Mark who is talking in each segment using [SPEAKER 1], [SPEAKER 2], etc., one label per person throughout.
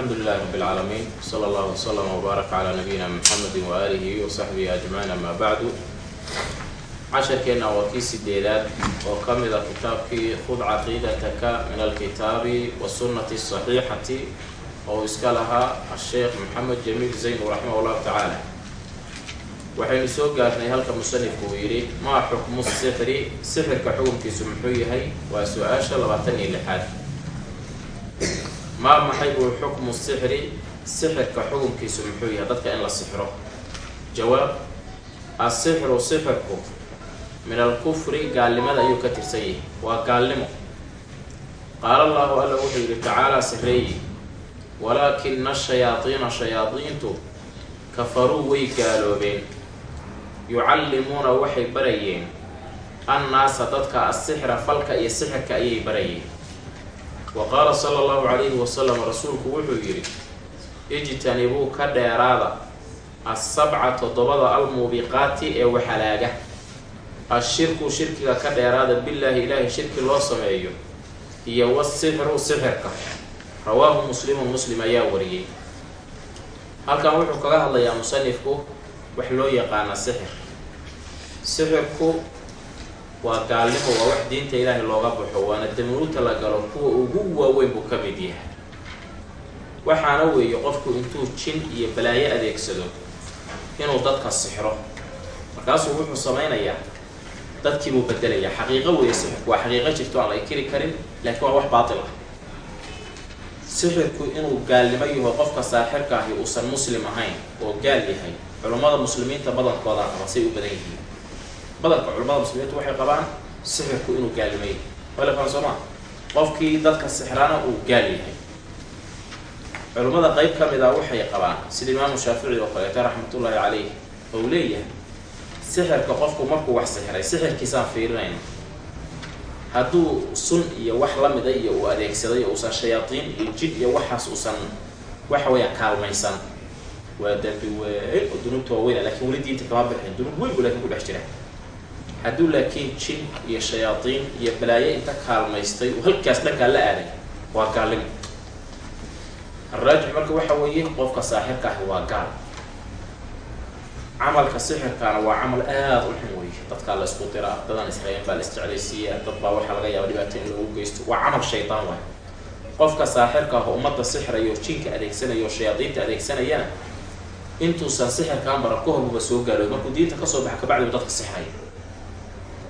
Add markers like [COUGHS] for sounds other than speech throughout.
[SPEAKER 1] alxamdu lilahi rab اlcaalamiin wsala allah wslm wbaarak cala nabiyina mxamedi waaalihi wasaxbihi ajmaciin ama bacdu casharkeenna waa kii sideedaad oo ka mid a kitaabkii khud caqiidataka min alkitaabi wasunnati saxiixati oo iska lahaa asheekh maxamed jamiil zayn raximah اllahu tacaala waxaynu soo gaarnay halka musanifku uu yidhi maa xukmu sixri sixirka xukumkiisu muxuu yahay? Waa su'aasha labaatan iyo maa maxay buu xukmu sixri? Sixirka xukunkiisu muxuu yahay dadka in la sixro. Jawaab asixru sixirku min alkufri gaalnimada ayuu ka tirsan yahay. Waa gaalnimo. Qaala allahu alla wuxuu yidhi tacaalaa sireeyi walaakina shayaadiina shayaadiintu kafaruu way gaaloobeen. Yucallimuuna waxay barayeen annaasa dadka asixra falka iyo sixirka ayay barayeen wa qaala sala allahu calayhi wasalam rasuulku wuxuu yidhi ijtanibuu ka dheeraada assabca toddobada almuubiqaati ee waxalaaga ashirku shirkiga ka dheeraada billaahi ilaahay shirki loo sameeyo iyo wasixru sixirka rawaahu muslimun muslim ayaa wariyey halkan wuxuu kaga hadlayaa musanifku wax loo yaqaana sixir sixirku waa gaalnimo waa wax diinta ilaahay looga baxo waana damunuuta la galo kuwa ugu waaweyn buu ka mid yahay. Waxaana weeye qofku intuu jin iyo balaayo adeegsado inuu dadka sixro. Markaasuu wuxuu samaynayaa dadkiibuu bedelayaa. Xaqiiqo weeye sixirku waa xaqiiqo jirto aan la ikiri karin laakiin waa wax baatil ah. Sixirku inuu gaalnimo yaho qofka saaxirka ahi uusan muslim ahayn oo gaal yahay culummada muslimiinta badankooda qaba say u badan yihiin badanka culimmada muslimiinta waxay qabaan sixirku inuu gaalnimo yahay walafaan soo maa qofkii dadka sixrana uu gaal yahay. Culimmada qeyb ka mid a waxay qabaan sida imaamu shaafici oo kaleeto raxmatullaahi caleyh ou leeyahay sixirka qofku markuu wax sixiray sixirkiisaan fiirinayna hadduu sun iyo wax lamida iyo uu adeegsaday uusan shayaadiin iyo jid iyo waxaas uusan waxa weeyaan kaalmaysan. Waa dambi weyn oo dunuubta waaweyna laakiin weli diinta kama bixin dunuub weyn buu laakiin ku dhex jira hadduu laakiin jin iyo shayaadiin iyo balaayo inta kaalmaystay uu halkaas dhankaa la aaday waa gaalnimo araajix marka waxa weeye qofka saaxirka ahi waa gaal. Camalka sixirkaana waa camal aada u xun weeye. Dadkaa la isku diraa dadaan israa'iin baa la isjeclaysiiyaa dad baa waxaa laga yaaba dhibaato in geysto. Waa camal shaydaan waay. Qofka saaxirka ah oo ummadda sixrayo jinka adeegsanayo o shayaadiinta adeegsanayana intuusan sixirkaan baran ka horbuba soo gaalooy markuu diinta ka soo baxa kabacdibu dadka sixraya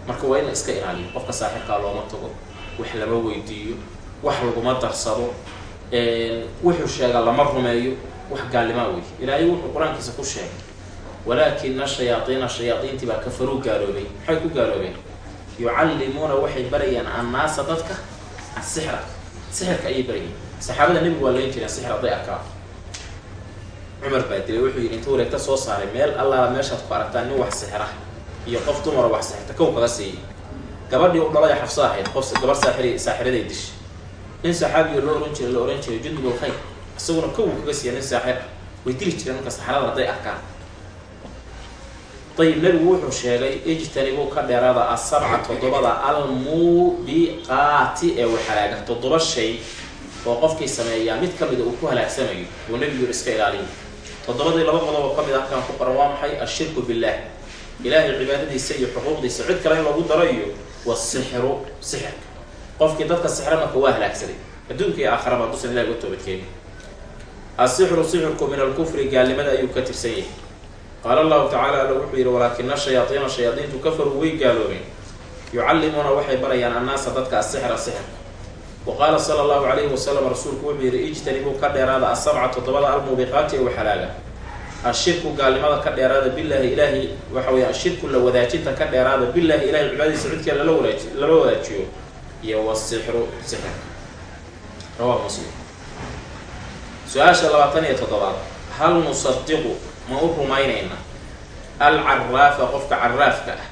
[SPEAKER 1] marka waa in iska ilaaliyo qofka saaxirkaa looma tago wax lama weydiiyo wax laguma darsado wuxuu sheega lama rumeeyo wax gaalnimaa wey ilaahay wuxuu qur'aankiisa ku sheegay walaakina shayaadiina shayaadiintii baa kafaruu gaaloobay. Maxay ku gaaloobeen? Yucallimuuna waxay barayaan annaasa dadka asixra sixirka ayay barayeen. Saxaabada nebigu waa layn jireen sixir hadday arkaan. Cumar baa dilay wuxuu yidhi inta wareegta soo saaray meel allaala meeshaad ku aragtaan nin wax sixira iyo qof dumara wax sixirta kow kaga siiyay gabadhii u dhalay xafso ahayd qof gabar saaxiri saaxiraday dishay nin saxaabiyo loo ohan jiray la ohan jiray jundubul khayr isaguna kow kaga siiya nin saaxir. Ah way dili jireen marka saxarada hadday arkaan. Ayib nebigu wuxuu sheegay ijtanibuu ka dheeraada asabca toddobada almuubiqaati ee waxalaaga toddoba shay oo qofkii sameeyaa mid ka mida uu ku halaagsamayo uu nebigu yiri iska ilaaliyo toddobadii laba qodob oo ka mid a halkaan ku qoran waa maxay? Ashirku billaah ilaahay cibaadadiisa iyo xuquuqdiisa cid kale in lagu daro iyo wasixru sixirka qofkii dadka sixra marka waa halaagsaday adduunka iyo aakharaba hadduusan ilahi uga toobadkeenin asixru sixirku min alkufri gaalnimada ayuu ka tirsan yahay. Qaala allahu tacala alla wuxuu yidhi walaakina shayaadiina shayaadiintu kafaruu way gaaloobeen. Yucallimuuna waxay barayaan annaasa dadka asixra sixirka wa qaala sala allahu calayhi wasalam rasuulku wuxuu yidhi ijtanibuu ka dheeraada asabca toddobada almuubiqaati ee waxalaaga ashirku gaalnimada ka dheeraada billaahi ilaahi waxa weya ashirku la wadaajinta ka dheeraada billaahi ilahay cibaadadiisa cidkee lala wadaaj lala wadaajiyo iyo wasixru sixirka rawaahu muslim su'aasha labaatan iyo toddobaad hal nusadiqu ma u rumaynayna alcaraafa qofka caraafka ah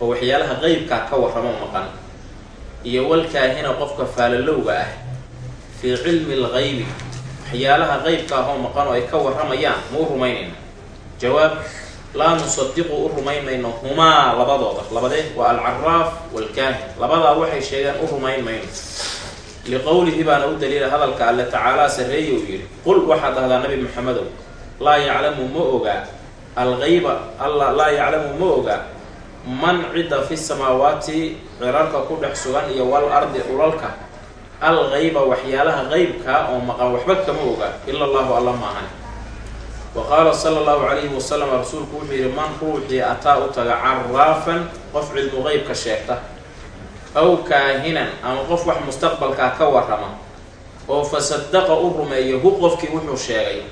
[SPEAKER 1] oo waxyaalaha qeybkaa ka warramo maqan iyo walkaahina qofka faalalowga ah fii cilmi lgaybi waxyaalaha qeybka ah oo maqan oo ay ka warramayaan ma u rumaynayna jawaab laa nusadiqu u rumayn mayno humaa labadooda. Labadee waa alcaraaf waalkaahin labadaa waxay sheegeen u rumayn mayno liqowlihi baana u daliila hadalka alle tacaalaa sarreeye uu yidhi qul waxaad dhahdaa nabi maxamedow laa yaclamu ma ogaa algayba alla laa yaclamu ma ogaa man cidda fi samaawaati cirarka ku dhex sugan iyo wal ardi dhulalka algayba waxyaalaha qeybkaa oo maqan waxba kama oga ila allahu alla maahan wa qaala sala allahu calayhi wasalam rasuulku wuxuu yidhi man ruuxii ataa u taga caraafan qof cilmu qeybka sheegta. Aw kaahinan ama qof wax mustaqbalkaa ka warrama. Oo fasadaqa u rumeeyo hu qofkii wuxuu sheegay.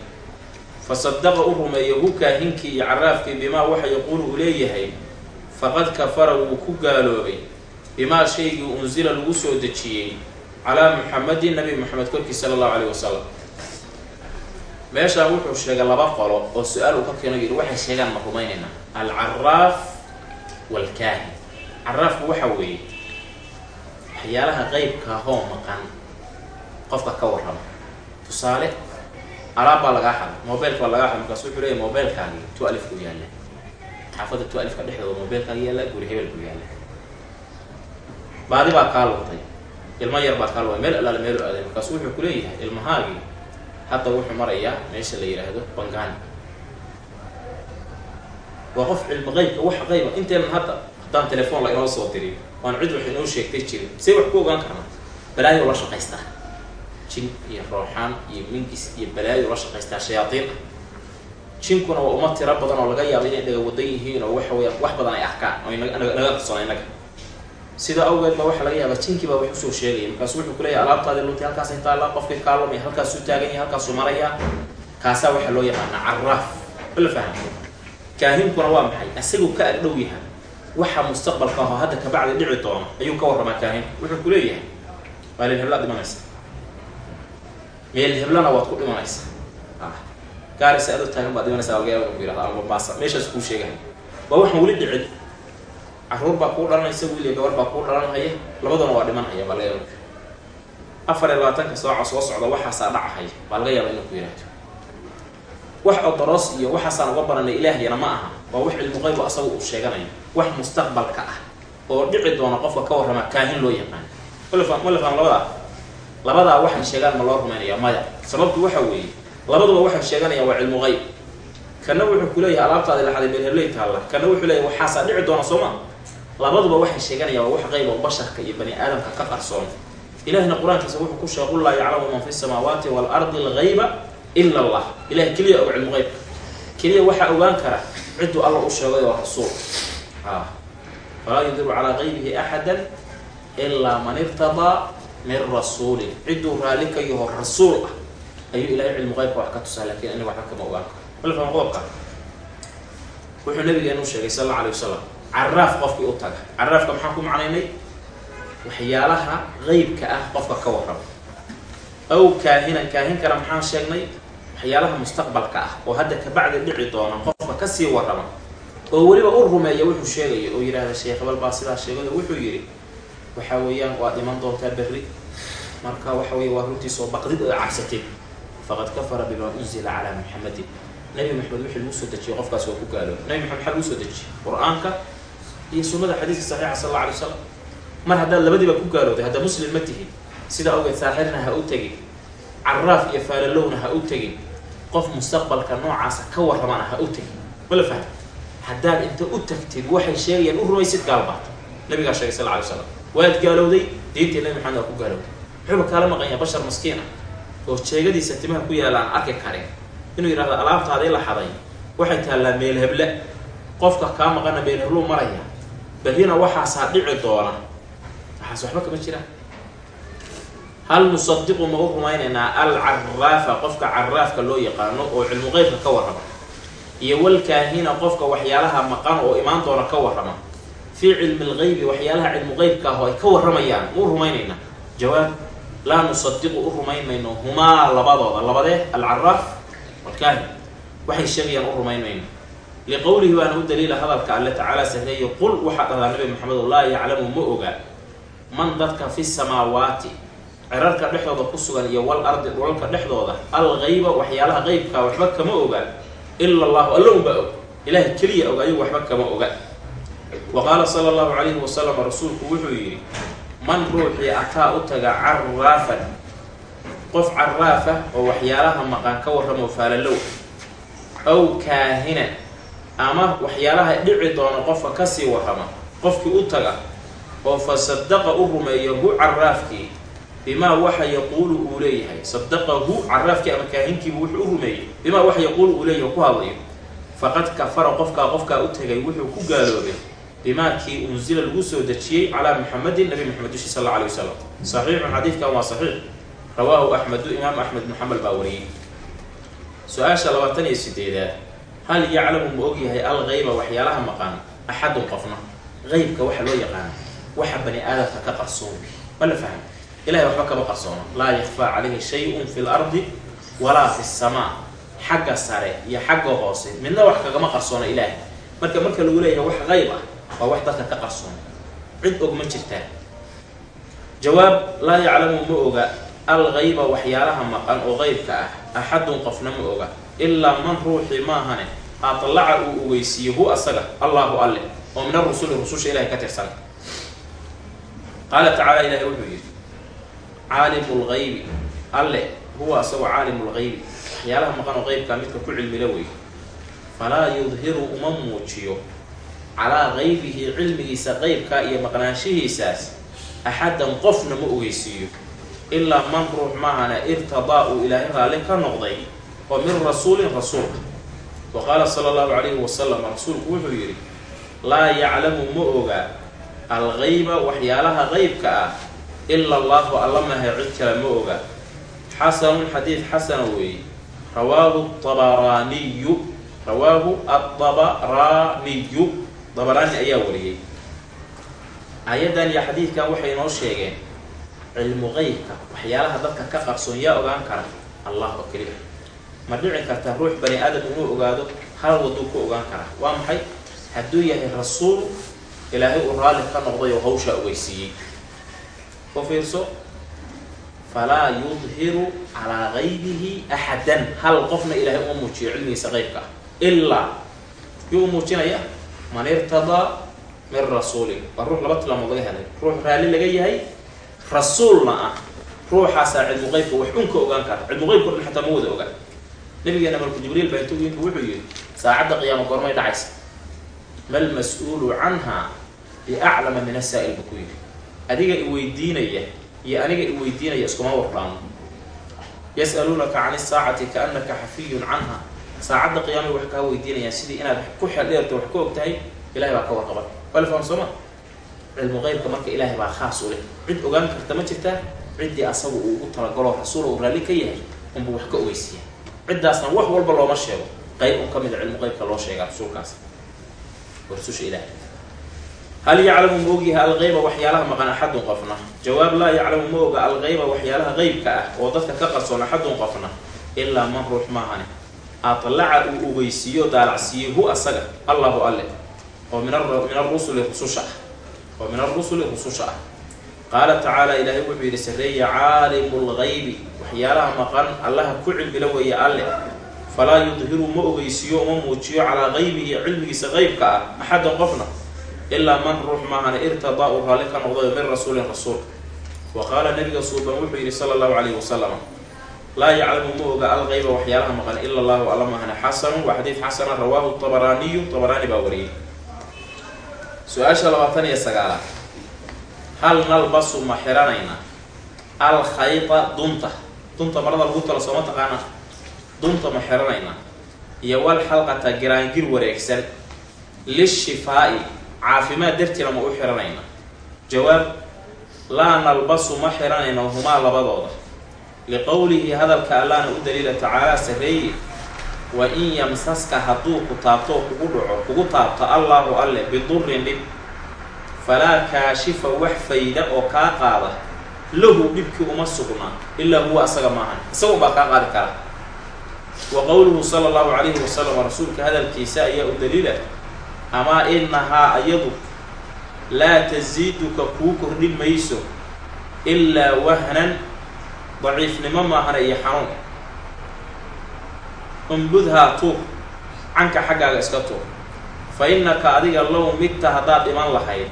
[SPEAKER 1] Fasadaqa u rumeeyo hu kaahinkii iyo caraafkii bimaa waxa yaquulu uu leeyahay faqad kafara wuu ku gaaloobay. Bimaa shaygii unsila lagu soo dejiyey calaa muxamadin nabi moxamed korkii sala allahu calayh wasalam meeshaan wuxuu sheegay laba qolo oo su'aal uu ka keeno yidhi waxay sheegaan ma rumaynaynaa alcaraaf waalkaahin caraafku waxa weeye waxyaalaha qeybkaahoo maqan qofka ka warrama. Tusaale alaab baa lagaa xaday mobilka baa lagaa xaday markaas wuxuu leeyahy mobilkaagii tu alif ku yaalla xaafadda tu alifka dhexdooda mobilkaaga yaalla guri hebel ku yaalla baadi baa kaa luntay ilmo yar baa kaa luntay meel allaale meelu aaday. Markaasu wuxuu ku leeyahay ilmahaagii hadda wuxuu marayaa meesha la yidhaahdo bangaani waa qof cilmi qeybka waxa qeyba inteenan hadda haddaan telefoon la inoo soo dirin waan cid wax inoo sheegtay jirin see wax ku ogaan karnaa balaayo la shaqaystaa. Jin iyo rooxaan iyo mingis iyo balaayo la shaqaystaa shayaadiin ah jinkuna waa uma tiro badan oo laga yaabo inay dhaga wadan yihiin oo waxa weyaan wax badan ay arkaan. Oo naga qarsona innaga sida awgeed ba waxaa laga yaabaa jinkii baa wax u soo sheegaya markaasu wuxuu kuleeyahy alaabtaadi luntay halkaasay taallaa qofkii kaa lumay halkaasuu taagan yahay halkaasuu marayaa kaasaa waxaa loo yaqaanaa caraaf bala faham kaahinkuna waa maxay? Asaguu ka ag dhow yahay waxa mustaqbalka aho hadda kabacdi dhici doono ayuu ka warramaa kaahin wuxuu ku leeyahay maalin heblaad dhimanaysa. Meel heblana waad ku dhimanaysaa gaarisa adoo taagan baad dhimanaysaa laga yaaba ama baasa. Meeshaas kuu sheegahay waa waxaan weli dhicin carruur baa kuu dhalanaysa wiil iyo gabar baa kuu dhalanhaya labaduna waa dhimanhaya yaaba afar iyo labaatanka sooca soo socda waxaasaa dhacahaya baa laga yaaba inuu ku yihahdo wax odoros iyo waxaasaan uga baranay ilaahyana ma aha. Waa wax cilmu qaybu asaga uu sheeganayo wax mustaqbalka ah oo dhici doona qofka ka warrama kaahin loo yaqaan malafam malafam labadaa labadaa waxay sheegaan ma loo rumaynaya maya sababtu waxa weeye labaduba waxay sheeganayaan waa cilmu qayb kana wuxuu kuleeyahay alaabtaadi laxaday meel hebley taalla kana wuxuu leeyahay waxaasaa dhici doona soo ma labaduba waxay sheeganayaan waa wax qayb oo basharka iyo bani aadamka ka qarsoon. Ilahina qur'aankiisa wuxuu ku sheeg qul laa yaclamu man fi samaawaati waalardi algayba ila allah. Ilahay keliya og cilmu keliya waxaa ogaan kara cidduu alla u sheegay oo rasuul. Falaa yudiru calaa qaybihi axada ilaa man irtadaa min rasuulin. Cidduu raalli ka yaho rasuul ah. Ayuu ilahay cilmu qeybka wax ka tusaa laakiin inaga waxba kama ogaan karo. Malfam qodobka wuxuu nabigeenu sheegay sal alla alay wasalam caraaf qofkii u taga. Caraafka maxaan ku macnaynay? Waxyaalaha qeybka ah qofka ka warraba aw kaahinan kaahinkana maxaan sheegnay? Waxyaalaha mustaqbalka ah oo hadda kabacdi dhici doona qofka ka sii warrama. Oo weliba u rumeeya wuxuu sheegaya oo yidhahda sheekh hebel baa sidaa sheegay wuxuu yidhi waxa weeyaan waad dhiman doontaa berri. Marka waxa weeye waa runtiisoo baqdid oo cabsatid faqad kafara bimaa unzila calaa muxamadin nabi maxamed wixii lagu soo dejiyey qofkaas waa ku gaalooba nabi maxamed maxaa lagu soo dejiyey qur'aanka iyo sunnada xadiiska saxiixa sal alla alay wasalam mar haddaad labadiiba ku gaalooday hadda muslim ma tihin sida awgeed saaxirna ha u tegin. Caraaf iyo faalalowna ha u tegin. Qof mustaqbalka noocaasa ka warramana ha u tegin. Mala faham haddaad inta u tagtid waxay sheegayaan u rumaysid gaalbaad nabigaa sheegay sal alay slam waad gaalowday diintii nabi maxamed waa ku gaalowday wuxuuba kaala maqanyaa bashar maskiin ah oo jeegadiisa timaha ku yaalla aan arki karin inuu yidhahdo alaabtaadii la xaday waxay taallaa meel heble qofka kaa maqana meel hebluu maraya berrina waxaasaa dhici doona. Waxaas waxba kama jiraan hal nusadiqu ma u rumaynaynaa alcaraafa qofka caraafka loo yaqaano oo cilmu qeybka ka warrama iyo walkaahina qofka waxyaalaha maqan oo imaan doona ka warrama. Fii cilmi lgeybi waxyaalaha cilmu qeybka ah oo ay ka warramayaan ma u rumaynaynaa. Jawaab laa nusadiqu u rumayn mayno humaa labadooda. Labadee alcaraaf walkaahin. Waxay sheegayaan u rumayn mayno liqowlihi waana u daliila hadalka alle tacaala sahleeyo qul waxaa dhahdaa nabi maxamedo laa yaclamu ma oga man dadka fi samaawaati cirarka dhexdooda ku sugan iyo wal ardi dhulalka dhexdooda algayba waxyaalaha qeybkaa waxba kama oga ila allahu alla unbaa og. Ilaahay keliya og ayuu waxba kama oga. Wa qaala sala allahu calayhi wasalam rasuulku wuxuu yidhi man ruuxii ataa u taga caraafan qof caraafa oo waxyaalaha maqan ka warramo faalalow aw kaahinan ama waxyaalaha dhici doona qofka ka sii warrama qofkii u taga oo fa sadaqa u rumeeya hu caraafkii bimaa waxa yaquulu uu leeyahay. Sadaqahu caraafkii ama kaahinkiibu wuxuu u rumeeyey bimaa waxa yaquulu uu leeyahay ku hadlayo. Faqad kafara qofkaa qofkaa u tegay wuxuu ku gaaloobay bimaa kii unsila lagu soo dejiyey calaa muxamedin nabi maxamed dushi sal alla alay wasalam saxiixun xadiidkan waa saxiix. Rawaahu axmedu imaam axmed muxamed baa wariyey. Su'aasha labaatan iyo sideedaad hal yaclamu ma ogyahay algayba waxyaalaha maqan axadun qofna. Qeybka waxa loo yaqaana waxa bani aadamka ka qarsoon. Ma la fahmo ilahay waxba kama qarsoono laa yakfaa calayhi shay-un fi lardi walaa fi samaa. Xagga sare iyo xagga hoose midna wax kagama qarsoona ilaahay. Marka marka lagu leeyahay wax qayb ah waa wax dadka ka qarsoon cid og ma jirtaa jawaab laa yaclamu ma oga. Algayba waxyaalaha maqan oo qeybka ah. Axadun qofna ma oga ilaa man ruuxii maahane atlaca uu ogeysiiye hu asaga allahu alle oo min arusuli rususha ilahay ka tirsan qaala tacaala ilahay wuxuu yidhi caalimu lgaybi alle huwa asagoo caalimu lgaybi waxyaalaha maqan oo qeybkaa midka ku cilmila wey falaa yudhiru uma muujiyo calaa gaybihi cilmigiisa qeybkaa iyo maqnaanshihiisaas axaddan qofna ma ogeysiiyo ilaa man ruux maahana irtadaa uu ilaahay raalli ka noqday oo min rasuulin rasuulka wa qaala sala allahu calayhi wasalam rasuulku wuxuu yidhi laa yaclamu ma oga algayba waxyaalaha qeybka ah ila allahu alla mahe cid kale ma oga. Xasanun xadiid xasana weeye rawaahu abaraaniyu rawaahu adabaraaniyu dabaraani ayaa wariyey. Aayaddan iyo xadiidkan waxay noo sheegeen cilmu qeybka waxyaalaha dadka ka qarsoon yaa ogaan kara allah oo ma dhici karta ruux bani aadam inuu ogaado hal waduu ku ogaan karaa waa maxay? Hadduu yahay rasuul ilaahay uu raalli ka noqday oo hawshaa ogeysiiyey. U fiirso? Falaa yudhiru calaa gaybihi axadan hal qofna ilaahay uma muujiyo cilmigiisa qeybka ah. Ilaa yuu muujinaya man irtadaa min rasuulin. Waa ruux laba tilmaamood laga helay. Ruux raalli laga yahay rasuulna ah. Ruuxaasaa cilmu qeybka wax unka ogaan kara. Cilmu qeybka o dhan xataa ma wada ogaan nabigeena malku jibriil baa intuu yimid wuxuu yihi saacadda qiyaama goormay dhacaysa. Mal mas'uulu canha biaclama min asaa'il buu ku yidhi. Adiga iweydiinaya iyo aniga iweydiinaya iskuma warraamo yas'aluunaka can isaacati kaanaka xafiyun canha. Saacadda qiyaamay wax kaa weydiinayaan sidii inaad ku xeldheerto wax ka og tahay ilahay baa ka warqaba wala faham sooma cilmu qeybka marka ilaahay baa khaas u leh. Cid ogaan karta ma jirtaa? Ciddii asagu uu ugu talagalo rasuul uu raalli ka yahay unbuu wax ka ogeysiiya ciddaasna wax walba looma sheego. Qayb un ka a cilmu qeybka loo sheegaa rasuulkaas warsusha ilahay hal yaclamu ma ogyahay algayba waxyaalaha maqan axadun qofna? Jawaab laa yaclamu ma oga algayba waxyaalaha qeybka ah oo dadka ka qarsoon axadun qofna. Ilaa man ruux maahane atlaca uu ogeysiiyo daalacsiiyey hu asaga. Allahu alle. Oo min min arusuli rususha. Ah oo min arusuli rususha. ah qaala tacaala ilaahay wuxuu yidhi sareeya caalimu lgaybi waxyaalaha maqan allaha ku cilmila weeye alle falaa yudhiru ma ogeysiiyo uma muujiyo calaa gaybihi cilmigiisa qeybka ah axadan qofna ilaa man ruux maahana irtadaa uu raalli ka noqdayo min rasuulin rasuul wa qaala nabiga suuban wuxuu yidhi sala allahu calayhi wasalam laa yaclamu ma oga algayba waxyaalaha maqan ila allahu alla mahana xasanun waa xadiid xasana rawaahu tabaraaniyu tabaraani baa wariyey su'aasha labaatan iyo sagaalaad hal nalbasu ma xiranayna alkhayta dunta. Dunta marada lagu talo sooma taqaana dunta ma xiranayna iyo wal xalqata giraangir wareegsan. Lishifaa'i caafimaad dartiina ma u xiranayna jawaab laa nalbasu ma xiranayna humaa labadooda. Liqowlihi hadalka allaana u daliila tacaalaa sareeye wa in yamsaska hadduu ku taabto kugu dhaco kugu taabto allaahu alle bidurin dhib falaa kaashifa wax fayda oo kaa qaada lahu dhibkii uma sugna ilaa huwa asaga maahan isagun baa kaa qaadi kara wa qowluhu sala allahu calayhi wasalam rasuulka hadalkiisa ayaa u daliila amaa inahaa ayadu laa tasiiduka kuu kordhin mayso ilaa wahnan daciifnimo maahana iyo xanuun umbudhaa tuur canka xaggaaga iska tuur fa innaka adiga low migta haddaad dhiman lahayd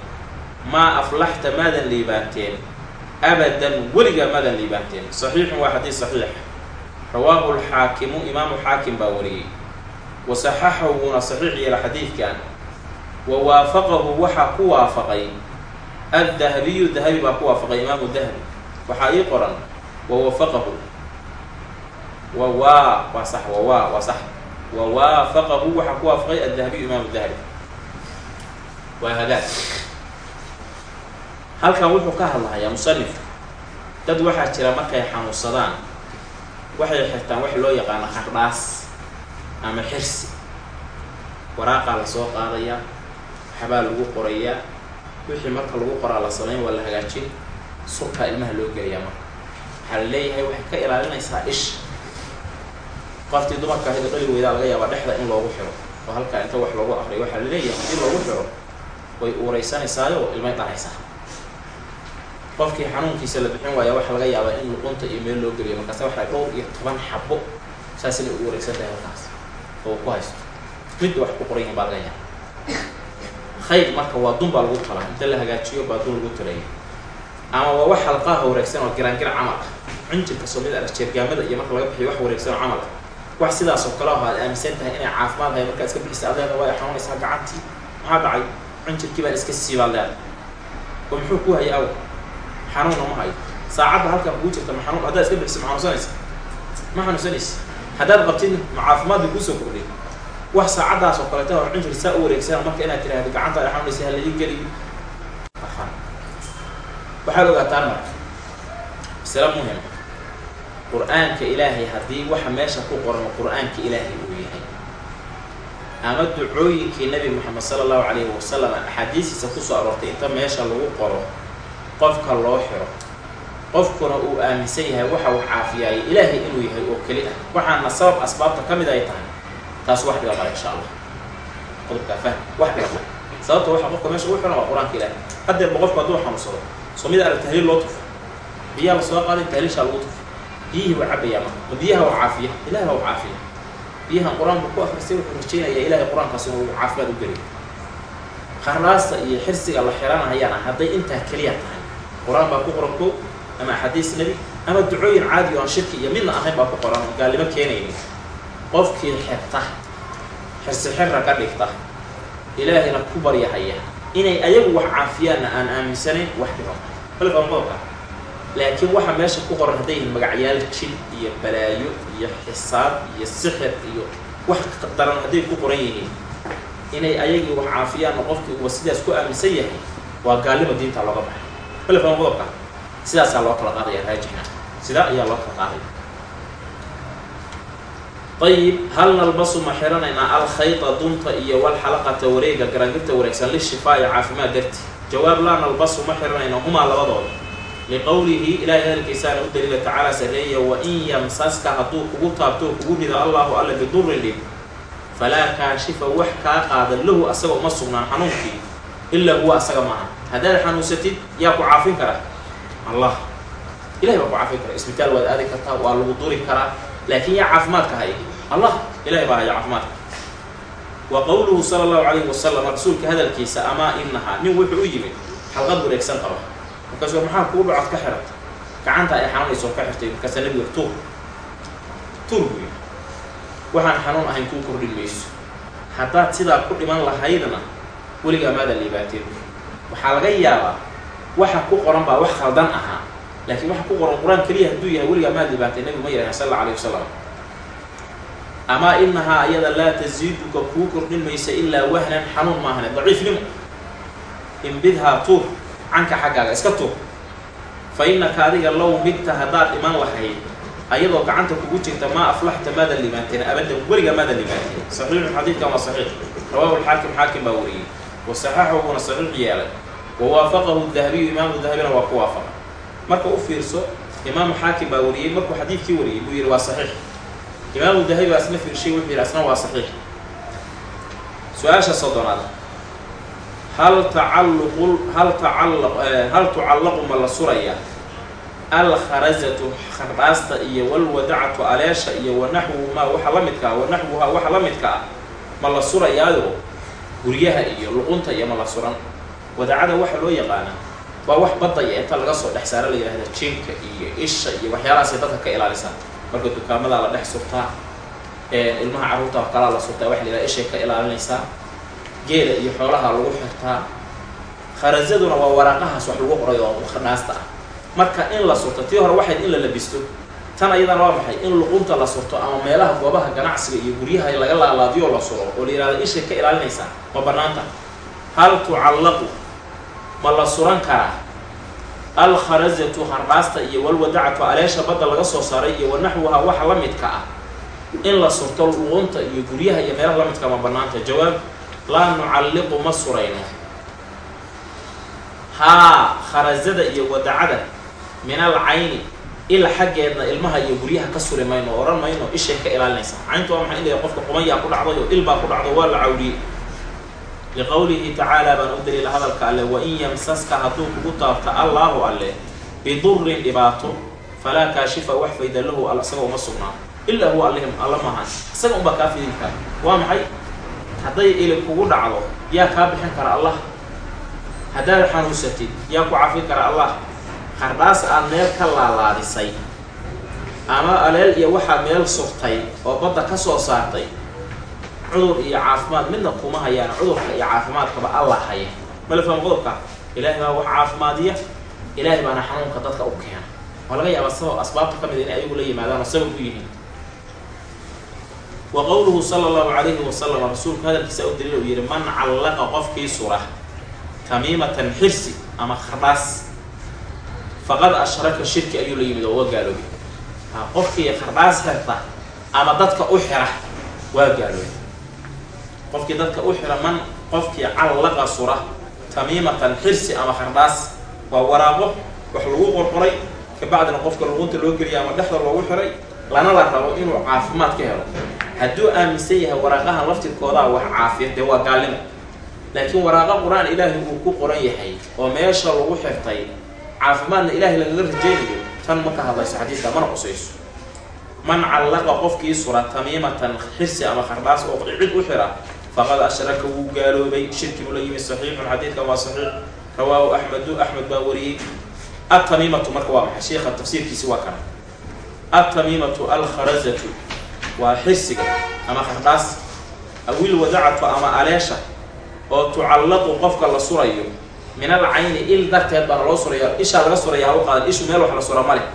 [SPEAKER 1] maa aflaxta maadan liibaanteen. Abadan weligaa maadan liibaanteen. Saxiixun waa xadiis saxiix. Rawaahu lxaakimu imaamu xaakim baa wariyey. Wa saxaxahu wuuna saxiix yeela xadiidkan. Wa waafaqahu waxaa ku waafaqay. Addahabiyu dahabi baa ku waafaqay imaamu dahabi. Waxaa ii qoran wa wafaqahu wa waa waa sax wa waa waa sax. Wa waafaqahu waxaa ku waafaqay addahabiyu imaamu dahabi. Waa hagaag halkan wuxuu ka hadlahayaa musanifku dad waxaa jira markay xanuunsadaan waxay xirtaan wax loo yaqaano qardhaas ama xirsi. Waraaqaa la soo qaadayaa waxbaa lagu qorayaa. Wixii marka lagu qoraa la sameyn waa la hagaajin. Surkaa ilmaha loo geliyaa marka. Waxaa la leeyahay waxay ka ilaalinaysaa isha qoftii dumarka ahaydo dhali weydaa laga yaabaa dhexda in loogu xiro oo halkaa inta wax loogu aqriyo waxaa la leeyahay haddii loogu xiro way uureysanaysaayoo ilmay dhanaysaa qofkii xanuunkiisa la bixin waaya waxaa laga yaabaa in luqunta iyo meel loo geliyo markaas waxaa dhowr iyo toban xabo saas inay u wareegsan tahay halkaas oo ku haysto. Midda wax ku qoran yahin baa laga yaaba khayr marka waa dun baa lagu talaa inta la hagaajiyo baa dun lagu talaya ama waa wax halqaaha wareegsan oo giraangir camal. Ah cinjirka soomida ah jeergaamada iyo marka laga bixiyo wax wareegsan oo camal. Ah wax sidaas oo kale ah aad aaminsan tahay inay caafimaad hayo markaa iska bixisa adeeda waa xanuunaysaa gacantii. Maxaa dhacay? Cinjirkii baan iska siibaad leeda oo muxuu ku hayay aw xanuunna ma hayo. Saacadda halkaa kugu jirta ma haddaad iska bixiso ma xanuunsanaysa. Ma xanuunsanaysa. Haddaad qabtid ma caafimaad bay kuusoo kordhay wax saacaddaas oo kaleeta oo cinjir saa u wareegsana marka inaad tiraahdo gacanta ay xanuunaysa hala ii geliyo waxaad ogaataan marka masale muhiim qur'aanka ilaahay haddii waxa meesha ku qoran qur'aanka ilaahay uu yahay. Ama ducooyinkii nabi moxamed sala allahu calayhi wasalam axaadiistiisa ku soo aroortay inta meesha lagu qoro qofka loo xiro qofkuna uu aaminsan yahay waxa uu caafiyaayay ilaahay inuu yahay oo keli ah. Waxaana sabab asbaabta ka mid ay tahay taas wax dhiba male insha allah. Qodobkaa fahm wax dhiba male sababta waxa qofka meesha ugu xiran waa qur'aanka ilaahay. Haddeerba qofku hadduu xanuunsado soomida arag tahliil loo tufo. Biyaha la soo qaaday tahliilshaa lagu tufo. Biyihii waa cabayaa marka ma biyaha waa caafiya? Ilahay waa caafiya. Biyahan qur'aan buu ku akristay wuxuu rajaynayaa ilahay qur'aankaasi inuu caafimaad u geliyo. Qarnaasta iyo xirsiga la xiranahayana hadday intaa keliya tahay qur'aan baa ku qoran ko ama axaadiis nebi ama ducooyin caadi o aan shirki iyo midna ahayn baa ku qoran gaalnimo keenaynin qofkii xirta xirsi xirra ka dhigta ilaahayna ku baryahaya inay ayagu wax caafiyaanna aan aaminsanayn wax dhiban halkaan qodobka laakiin waxa meesha ku qoran hadday yihiin magacyaal jin iyo balaayo iyo xisaab iyo sixir iyo wax daran hadday ku qoran yihiin inay ayagii wax caafiyaanna qofkii uba sidaas ku aaminsan yahay waa gaalnimo diinta looga baxay halkaan qodobka sidaasaa loo kala qaadaya raajixna sidaa ayaa loo kala qaadaya ayib hal nalbasu ma xiranaynaa alkhayta dunta iyo walxalaqata wareega garaangirta wareegsan lishifaa'i caafimaad darti jawaab laa nalbasu ma xiranayna humaa labadooda liqowlihi ilaahay hadalkiisaana u daliila tacaala sarreeya wa in yamsaska hadduu kugu taabto kugu rido allahu alla bidurin dhib falaa kaashifa wax kaa qaada lahu asaga uma sugnaan xanuunkii ilaa huwa asaga maaha haddaad xanuunsatid yaa ku caafin kara allah ilahay baa ku caafin kara isbitaal waad aadi kartaa waa lagu duri karaa laakiin yaa caafimaadka haya allah ilahay baa haya caafimaadka wa qowluhu sala allahu calayhi wasalam rasuulka hadalkiisa amaa inahaa nin wuxuu u yimid xalqad wareegsan qaba markaasuu maxaa kuu dhacod ka xirata gacanta ay xanuunayso ka xirtay markaasaa nabiga tuur tuur buu yidhi waxaan xanuun ahayn kuu kordhin mayso haddaad sidaa ku dhiman lahaydna weligaa maadan liibaateen waxaa laga yaabaa waxa ku qoran baa wax khaldan ahaa laakiin waxa ku qoran qur'aan keliya hadduu yahay weligaa maad liibaatay nabigu ma yidhahan sal alayh wasalam amaa inahaa ayada laa tasiiduka kuu kordhin maysa ilaa wahnan xanuun maahane daciifnimo. Imbidhaa tuur canka xaggaaga iska tuur. Fa innaka adiga low midta haddaad dhiman lahayd ayadoo gacanta kugu jirta maa aflaxta maadan liibaanteen abadan weligaa maadan liibaanteen saxiixu xadiidkan waa saxiix. Rawaahu lxaakim xaakim baa wariyey wa saxaxuhuna saxiix yeelay wa waafaqahu dahabiyu imaamu dahabina waa ku waafaqa marka u fiirso imaamu xaakim baa wariyey markuu xadiidkii wariyey buu yidhi waa saxiix imaamu dahabi baa isna fiirshay wuxuu yidhi asna waa saxiix su'aasha soddonaad hal tacalluqu hal tacallaq hal tucallaqu ma la suraya alkharazatu khardhaasta iyo walwadacatu aleesha iyo wanaxwumaa waxa la midka ah wanaxwuhaa waxa la midka ah ma la surayaayo guryaha iyo luqunta iyo ma la suran. Wadacada waxa loo yaqaanaa waa wax badda iyo inta laga soo dhex saara la yidhahda jinka iyo isha iyo waxyaalahaasay dadka ka ilaalisaa marka dukaamadaa la dhex surtaa ilmaha carruurta wax kalaa la surtaa waxa la yidhaha ishay ka ilaalinaysaa geela iyo xoolaha lagu xirtaa kharazaduna waa waraaqahaas wax lagu qoray oo khadhaasta ah. Marka in la surto tii hore waxayd in la labisto tan ayadana waa maxay in luqunta la surto ama meelaha goobaha ganacsiga iyo guryaha laga laalaadiyo la suro oo la yihahdo ishay ka ilaalinaysaa ma banaanta hal tucallaqu ma la suran karaa? Alkharazatu hardhaasta iyo walwadacatu aleesha badda laga soo saaray iyo wanaxwuha waxa la midka ah. In la surto luqunta iyo guryaha iyo meelaha la midka ma banaanta jawaab laa nucalliqu ma surayno. Haa kharazada iyo wadacada min al cayni il xaggeedna ilmaha iyo guryaha ka suri mayno o odhan mayno ishay ka ilaalinaysa. Cayntu waa maxay in qofka qumayaa ku dhacday oo il baa ku dhacdo waa la cawriyey. Liqowlihi tacaala baan u daliila hadalka alle wain yamsaska hadduu kugu taabto allaahu alle bidurin dhibaato falaa kaashifa wax fayda lahu isaga uma sugnaa. Ilaa huwa allihim alla maahan isaga unbaa kaa fidin kara waa maxay? Hadday ili kugu dhacdo yaa kaa bixin kara allah. Haddaad xanuunsatid yaa ku cafin kara allah qardhaas aad meel ka laalaadisay ama aleel iyo waxaad meel surtay oo badda ka soo saartay cudur iyo caafimaad midna kuma hayaan. Cudurka iyo caafimaadkaba allah haya mala faham qodobka? Ilaahay baa wax caafimaadiya. Ilaahay baana xanuunka dadka u keena. Oo laga yaaba sabab asbaabta ka mid inay ayagu la yimaadaan oo sabab u yihiin. Wa qowluhu sala allahu calayhi wasalam rasuulku hadalkiisa u daliil uu yidhi man callaqa qofkii sura tamiimatan xirsi ama khardhaas faqad ashraka shirki ayuu la yimid oo waa gaaloobay. Qofkii khardhaas xirta ama dadka u xira waa gaaloobay. Qofkii dadka u xira man qofkii callaqa sura tamiimatan xirsi ama khardhaas waa waraaqo wax lagu qorqoray kabacdina qofka luqunta loo geliya ama dhexda loogu xiray lana la rabo inuu caafimaad ka helo. Hadduu aaminsan yahay waraaqahan laftirkoodaa wax caafiya dee waa gaalnimo. Laakiin waraaqo qur'aan ilaahay uu ku qoran yahay oo meesha lagu xirtay caafimaadna ilaahay lagaga rajaynayo tan ma ka hadlayso xadiidka mana qusayso man callaqa qofkii sura tamiimatan xirsi ama khardhaas oo cid u xira faqad ashraka wuu gaaloobay. Shirki buu la yimi saxiixun xadiidkan waa saxiix. Rawaahu axmedu axmed baa wariyey. Atamiimatu marka waa maxay? Sheikha tafsiirkiisi waa kana atamiimatu alkharazatu waa xirsiga ama khardhaas awil wadacatu ama aleesha oo tucallaqu qofka la surayo min alcayni il darteed baana loo suraya ishaa laga suraya ha u qaadan ishu meel wax la sura ma leh.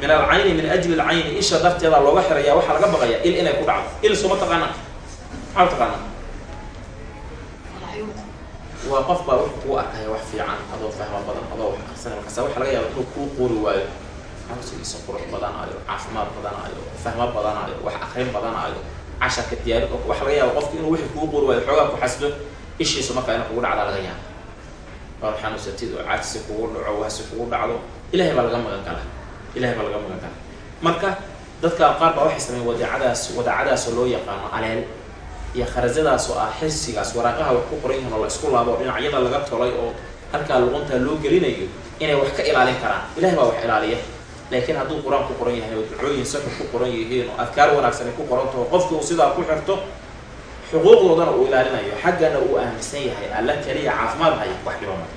[SPEAKER 1] Min alcayni min ajli alcayni isha darteedaa looga xiraya waxaa laga baqaya il inay ku dhacdo. Il suma taqaana maxaa taqaana waa qof baa wuxuu kuu arkaya wax fiican adoo fahmo badan adoo wax aqrisana markaasa waxa laga yaaba inuu kuu quuri waayo. Xawsigiisa qurux badanaayo caafimaad badanaayo fahmo badanaayo wax akrin badanaayo casharka diyaari waxa laga yaaba qofki inuu wixii kuu quuri waayo xoogaa ku xasdo ishiisu markaa ina kugu dhacdaa laga yaaba oo xanuunsatid oo caajisi kugu dhaco wahsi kugu dhacdo ilahay baa laga magan gala ilahay baa laga magan gala marka dadka qaar baa waxay sameeyen wadaacadaas wadaacadaasoo loo yaqaano aleel iyo kharazadaas oo ah xirsigaas waraaqaha wax ku qoran yihiin oo la isku laabo oo dhinacyada laga tolay oo halkaa luquntaa loo gelinayo inay wax ka ilaalin karaan. Ilahay baa wax ilaaliya. Laakiin hadduu qur'aan ku qoran yahay oo ducooyin saxu ku qoran yihiin oo adkaar wanaagsan ay ku qoran taho qofki uu sidaa ku xirto xuquuqdoodana uu ilaalinayo xaggana uu aaminsan yahay alla keliya caafimaad haya wax dhiba male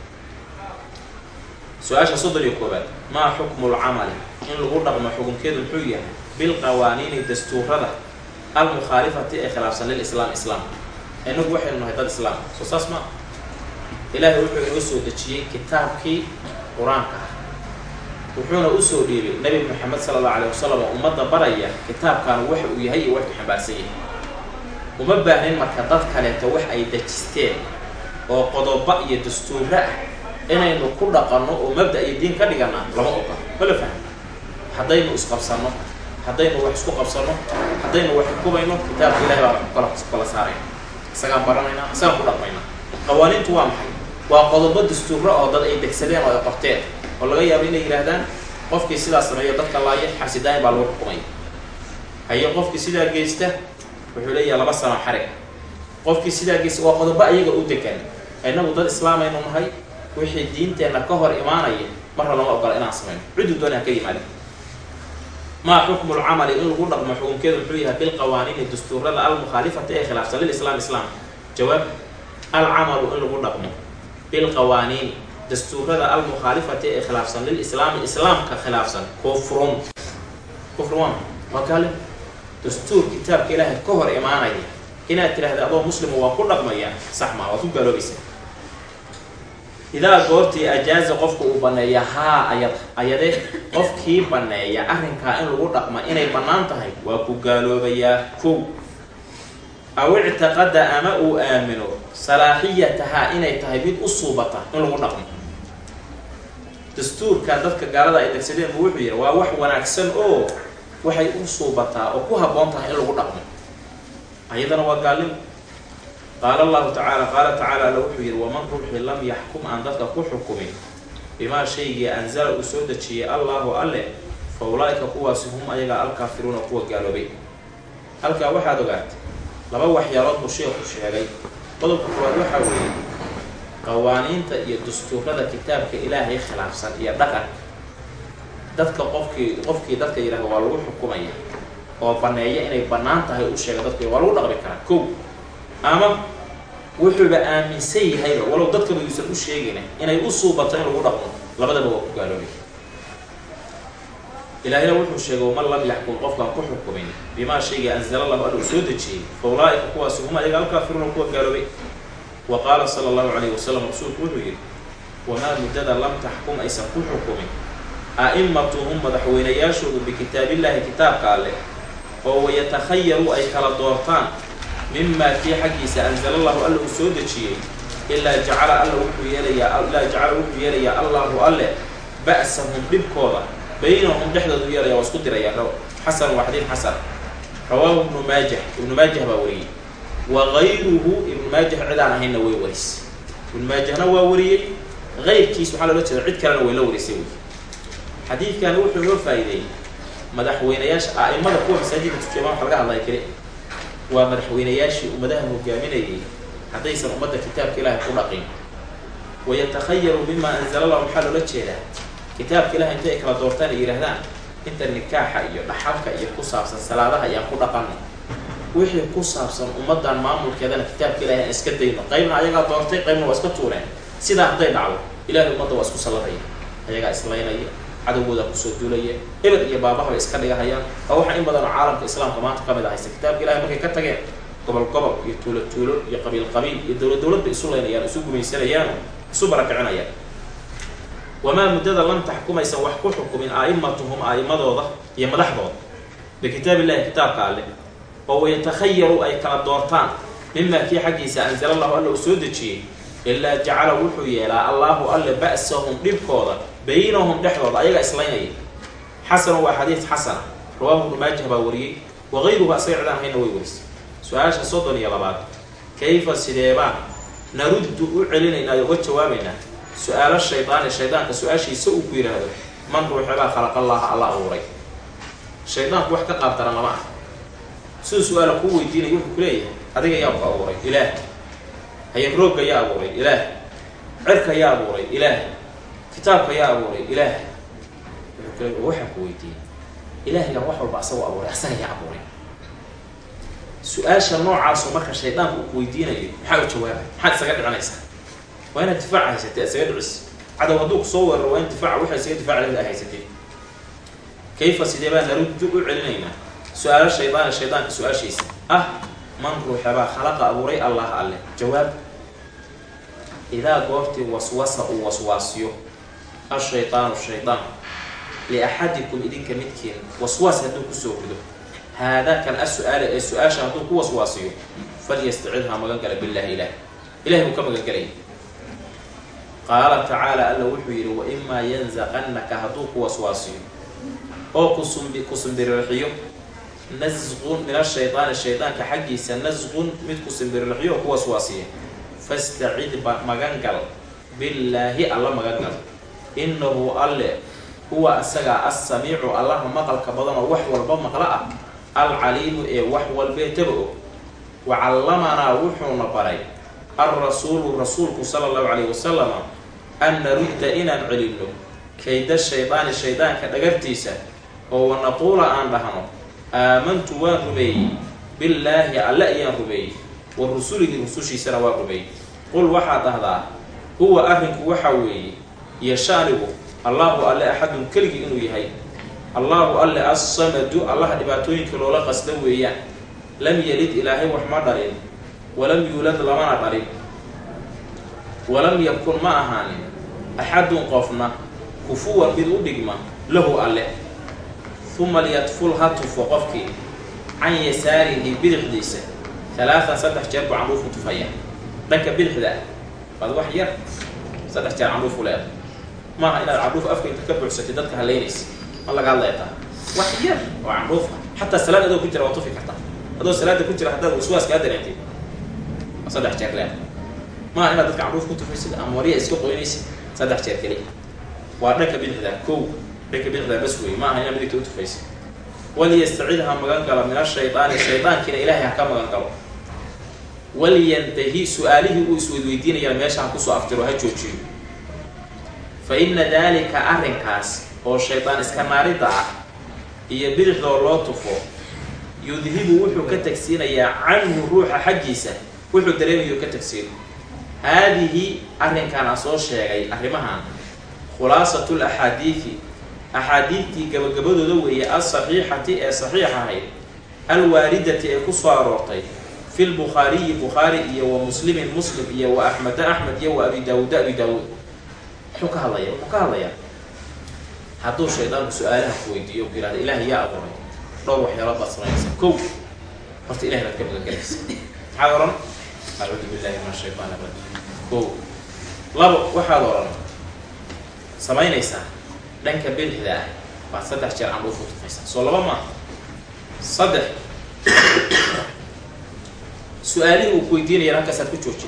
[SPEAKER 1] su'aasha soddon iyo koobaad maa xukmu lcamali in lagu dhaqmo xukunkeedu muxuu yahay bilqawaaniini dastuurada almukhaalifati ee khilaafsan lilislaam islaam inagu waxaynu nahay dad islaam soo saas ma ilaahay wuxuu inoo soo dejiyey kitaabkii qur'aanka. Ah wuxuuna u soo dhiibay nabi maxamed sala allahu alayh wasalam oo ummadda baraya kitaabkan waxa uu yahay iyo waxuu xambaarsan yahay uma baahnin marka dad kaleeto wax ay dejisteen oo qodoba iyo dastuuro ah inaynu ku dhaqanno oo mabda iyo diin ka dhigana lama oga mala fahmo haddaynu isqabsanno haddaynu wax isku qabsanno haddaynu wax xukumayno kitaabka ilahay baan kala saarayna isagaan baranayna isagaan ku dhaqmayna qawaaniintu waa maxay? Waa qodobo dastuuro oo dad ay degsadeen oo ay qorteen oo laga yaabo inay yidhaahdaan qofkii sidaa sameeyo dadka laaya xabsidaayin baa lagu xukumaya haye qofkii sidaa geysta wuxuu leeyahay laba sano xarig qofkii sidaa geysta waa qodobo ayaga u degan. Inagu dad islaamaynu nahay wixii diinteenna ka hor imaanaya marra lama ogola inaan samayno ciddu doona ha ka yimaada maa xukmu lcamali in lagu dhaqmo xukunkeedu muxuu yahay bilqawaaniini dastuurada almukhaalifati ee khilaafsan lilislaam islaam jawaab alcamalu in lagu dhaqmo bilqawaaniini dastuurada almukhaalifati ee khilaafsan lilislaami islaamka khilaafsan. Kufrun. Kufrun waa kaale dastuur kitaabka ilaahay ka hor imaanaya. Inaad tidhahda adoo muslima waa ku dhaqmaya sax maa waad ku gaaloobaysa idaa goortii ajaaza qofku uu banneeya haa ayada ayade qofkii banneeya arrinkaa in lagu dhaqma inay bannaan tahay waa ku gaaloobayaa kow. Aw ictiqada ama uu aamino salaaxiyatahaa inay tahay mid u suubata in lagu dhaqmo. Dastuurka dadka gaalada ay degsadeen buu wuxuu yihi waa wax wanaagsan oo waxay u suubataa oo ku habboon tahay in lagu dhaqmo. Ayadana waa gaalnimo. Qaala allahu tacaala qaala tacaala alla wuxuu yihi waman ruuxii lam yaxkum aan dadka ku xukumin bimaa shaygii anzala uu soo dejiyey allahu alle fa ulaa-ika kuwaasi hum ayaga alkaafiruuna kuwa gaaloobay. Halkaa waxaad ogaatay laba waxyaalood buu sheekhu sheegay. Qodobka koowaad waxaa weeye qawaaniinta iyo dastuurada kitaabka ilaahay khilaafsan iyo dhaqanka dadka qofkii qofkii dadka yidhahda waa lagu xukumaya oo baneeya inay bannaan tahay u sheega dadku waa lagu dhaqmi karaa. Kow ama wuxuuba aaminsan yahayba walow dadkaba yuusan u sheegayna inay u suubato in lagu dhaqmo labadaba waa ku gaaloobay ilaahina wuxuu sheegay waman lam yaxkum qofkaan ku xukumin bimaa shaygii anzala allahu alla soo dejiyey. Fa ulaa-ika kuwaasi hum ayaga alkaafiruuna kuwa gaaloobay. Wa qaala sala allahu calayhi wasalam rasuulku wuxuu yidhi wamaa muddada lam taxkum aysan ku xukumin a'imatuhum madaxweynayaashoodu bikitaabillaahi kitaabka alleh oo wayatakhayaru ay kala doortaan mimaa kii xaggiisa anzala allahu alla uu soo dejiyey ilaa jacala alla wuxuu yeelayaa ilaa jacala wuxuu yeelayaa allahu alle ba'sahum dhibkooda baynahum dhexdoodu yeelaya waa isku diraya xasan waa xadiid xasan. Rawaahu ibnu maajah ibnu maajah baa wariyey. Wa gayruhu ibnu maajah cidaan ahaynna way waris. Ibnu maajahna waa wariyey gayrkiis waxaa loola jeeda cid kalena way la warisay. wey xadiidkani wuxuu noo faa'iideeyey madaxweynayaasha a'imada kuwa masaajidka tujeemaan waxa laga hadlaya keli waa madaxweynayaashii ummadaha hogaaminayay haddaysan ummadda kitaabka ilaahay ku dhaqin. Wayatakhayaru mima anzala allah maxaa loola jeedaa? Kitaabka ilahay intay ay kala doortaan ay yidhaahdaan inta nikaaxa iyo dhaxalka iyo ku saabsan salaadaha ayaan ku dhaqanno wixii ku saabsan ummaddan maamulkeedana kitaabka ilahay aan iska dayno. Qaybna ayagaa doortay qaybna waa iska tuureen. Sidaa hadday dhacdo ilahay ummadda waa isku salladaya ayagaa islaynaya cadowgooda ku soo duulaya ebed iyo baabahaba iska dhigahayaan oo waxaa in badanoo caalamka islaamka maanta ka mid ahaysa kitaabka ilahay markay ka tageen gobol gobol iyo tuulo tuulo iyo qabiil qabiil iyo dowlad dowladba isu laynayaan isu gumaysanayaano isu barakicinayaan wamaa muddada lam taxkumaysan wax ku xukumin a'imatuhum a'imadooda iyo madaxdooda bikitaab illahi kitaabka alle oo wayatakhayaru ay kala doortaan mimaa kii xaggiisa anzala allahu alla uu soo dejiyey ilaa jacala wuxuu yeelaa allaahu alle ba'sahum dhibkooda baynahum dhexdooda ayagaa islaynaya xasanu waa xadiid xasana rawaahu ibnu maajah baa wariyey wagayruhu asaga cidaan hayna way warisay su'aasha soddon iyo labaad kayfa sideebaan? Naruddu u celinaynaa uga jawaabaynaa su'aalo shaydaani shaydaanka su'aashiisa uu ku yidhaahdo man ruuxebaa khalaqallaaha alla abuuray. Shaydaanku wax ka qaabtara lama ah siduu su'aala kuu weydiinaya wuxuu ku leeyahay adiga yaa ku abuuray ilaah. Hayan roogga yaa abuuray ilaah. Cirka yaa abuuray ilaah kitaabka yaa abuuray ilaah wuxuu waxaan ku weydiiyey. Ilaahigan wax walba asagoo abuuray asaga yaa abuuray. Su'aasha noocaasoo marka shaydaanku uu ku weydiinayo maxaa u jawaabay? Maxaad isaga dhicinaysaa waa inaad difaac haysatee isaga dhicis. Cadow hadduu ku soo weeraro waa in difaaca waxaa isaga difaac leeda haysatee kayfa sidee baa naruddu u celinaynaa? Su'aalo shaydaani shaydaanka su'aashiisa. Ah man ruuxabaa khalaqa abuuray allah alle. Jawaab idaa goortii waswasa uu waswaasiyo ashaydaanu shaydaan liaxadikum idinka midkiin waswaas hadduu ku soo rido haadaa kan as-su-aale ee su'aasha hadduu ku waswaasiyo falyastacidhaa magan gala billahi ilaah ilahay buu ka magan gelaya qaala tacaala alla wuxuu yidhi wa imaa yanzaqannaka hadduu ku waswaasiyo oo kusumbi kusumbiririxiyo nasqun min ashaydaani shaydaanka xaggiisa nasqun mid kusumbiririxiyo oo ku waswaasiya fastacid magan gal billaahi alla magan gal innahu alle huwa asagaa assamiicu allaha maqalka badan oo wax walba maqlo ah alcaliimu ee wax walbeetaba og. Wa callamanaa wuxuuna baray alrasuulu rasuulku sala allahu calayhi wasalama an narudda inaan celinno. Kayda shaydaani shaydaanka dhagartiisa oo wanaquula aan dhahno aamantu waan rumeeyey billaahi alle ayaan rumeeyey wa rusulihi rusushiisana waan rumeeyey qul waxaad dhahdaa huwa arrinku waxa weeye iyo shaanigu allaahu alle axadun keligii inuu yahay. Allaahu alle assamadu allaha dhibaatooyinka loola qasda weeyaan. Lam yelid ilaahay wax ma dhalin. Walam yuulad lamana dhalin. Walam yakun ma ahaanin. Axadun qofna kufuwan mid u dhigma lahu alle. Uma liyadful ha tufo qofkii can yasaarihi bidixdiisa talaatan saddex jeer buu candhuufu tufaya. Dhanka bidixda ah wax yar saddex jeer candhuufu leeda maaha inaad candhuuf afka inta ka buuxsatay dadka haleynaysa ma laga hadlaya taa. Wax yar oo candhuufa xataa salaad adoo ku jira waa tufi kartaa adoo salaada ku jira haddaad waswaas kaa dareentid saddex jeer leeda maaha inaad dadka candhuuf ku tufaysid ama warya iska qoynaysid saddex jeer keliya. Waa dhanka bidixda kow dhanka bidixda bas wey maaha inaad midigta u tufaysid. Walyastacidha magan galo min ashaydaani shaydaankiina ilaahay ha ka magan galo walyantahi su'aalihii uu isweydweydiinayana meesha ha ku soo aftiro ha joojiyo fa ina daalika arrinkaas oo shaydaan iska naaridda ah iyo bidixdoo loo tufo yudhibu wuxuu ka tagsiinayaa canhu ruuxa xaggiisa wuxuu dareemayo ka tagsiino. Haadihi arrinkan aan soo sheegay arrimahan khulaasatu laxaadiidi axaadiidtii gabagabadooda weeye alsaxiixati ee saxiix ahayd alwaaridati ee ku soo aroortay fi lbukhaariyi bukhaari iyo wa muslimin muslim iyo wa axmeda axmed iyo wa abi daawuuda abi daawuud muxuu ka hadlaya wuxuu ka hadlayaa hadduu shaydaanku su'aalaha ku weydiiyo ku yihahda ilaah yaa abuuray. Dhowr waxyaalood baad samaynaysa kow horta ilahay baad ka magagelaysa maxaad odhan acuudu billahi min ashaytaan irajim kow labo waxaad odhan samaynaysaa dhanka bidixda ah baad saddex jeer candhuufu tufaysaa soo laba maaha. Saddex [COUGHS] su'aalihii uu ku weydiinayana halkaasaad ku jooji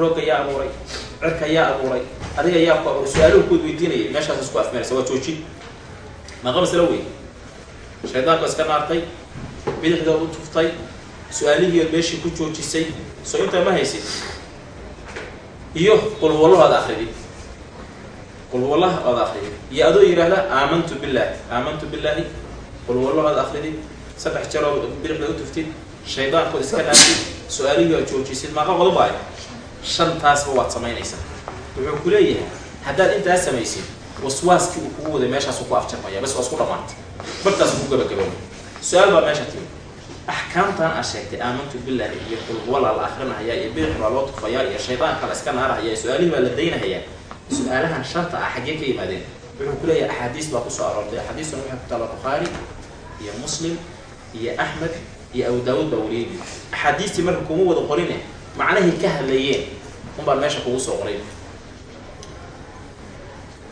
[SPEAKER 1] roogga yaa abuuray cirka yaa abuuray adiga yaa ku abuuray su'aaluhu ku weydiinayay meeshaas isku afmeeraysa waa joojin. Maaqa masla wey shaydaanku iska naartay bidixdood u tuftay su'aalihiiood meeshii ku joojisay soo intaa ma haysid? Iyo qulwallahood akridid qulwallaha ood akridid iyo adoo yidhaahda aamantu billaahi aamantu billaahi qulwallahood akridid saddex jerood bidixda u tuftid shaydaankood iska naartid su'aalihii ood joojisid maaqa qodob waayo shantaasba waad samaynaysaa wuxuu ku leeyahay haddaad intaas samaysid waswaaskii uu kugu waday meeshaasu ku afjarmaya bas waa isku dhamaantay bartaasu ku gabagabooba su'aal baa meesha timi. Axkaamtan aad sheegtay aamantu billaahi iyo qulwala la akrinahayaa iyo bidix baa loo tufayaa iyo shaydaanka la iska naarahayaa su'aalihii baa la daynahayaa su'aalahan shanta ah xaggee ka yimaadeen. Wuxuu ku leeyahay axaadiis baa ku soo aroortay axaadiistuna waxay ku taalla bukhaari iyo muslim iyo axmed iyo abu daawuud baa wariyey. Axaadiistii marka kuma wada qorine macnahay ka hadlayeen unbaan meesha kugu soo qoray.